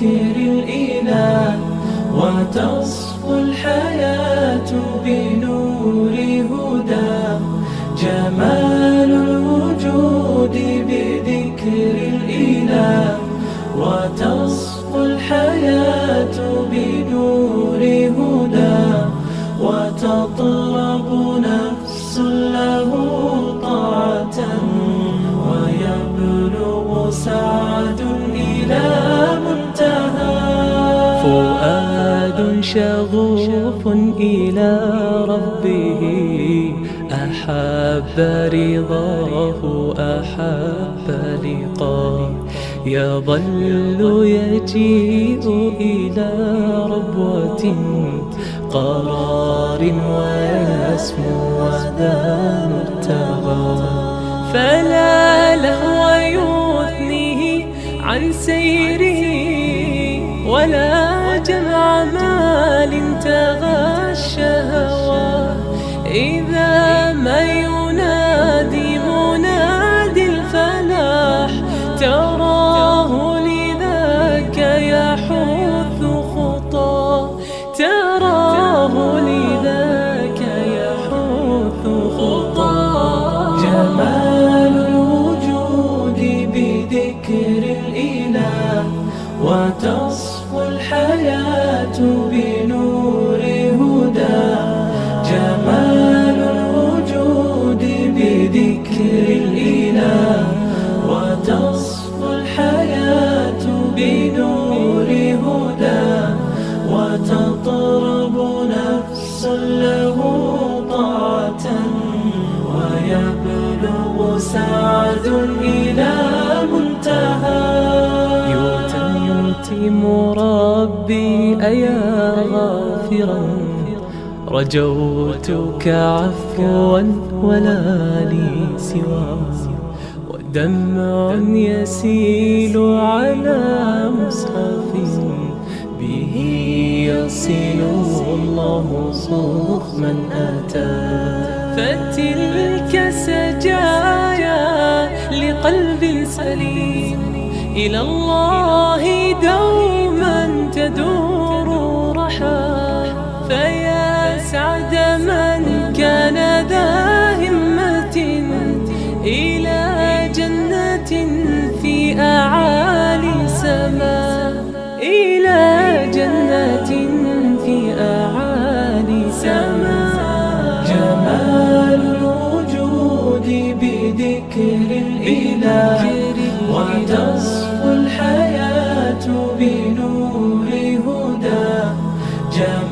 بذكر الإله وتصفو الحياة بنور هدى. جمال الوجود بذكر الإله وتصفو الحياة شغوف إلى ربه. أحب رضاه أحب لقاه. يظل يجيء إلى ربوة قرار ويسمو وذا مرتغى فلا لهو يثنيه عن سيره ولا مال تغى الشهوى إذا وتصفو الحياة بنور هدى. جمال الوجود بذكر الإله. وتصفو الحياة بنور هدى. وتطرب نفس له طاعة. ويبلغ سعد إلى منتهى يتم ربي أيا غافرا رجوتك عفوا ولا لي سوى. ودمع يسيل على مصحف به يصل الله صوخ من أتى. فتلك سجايا لقلب سليم. إلى الله دوما تدور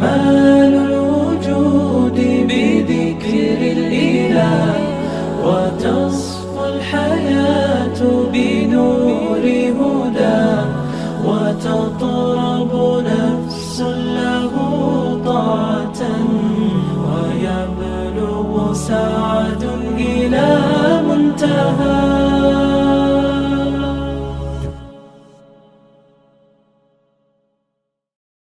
جمال الوجود بذكر الإله وتصفو الحياة بنور هدى وتطرب نفس له طاعة ويبلغ سعد إلى منتهى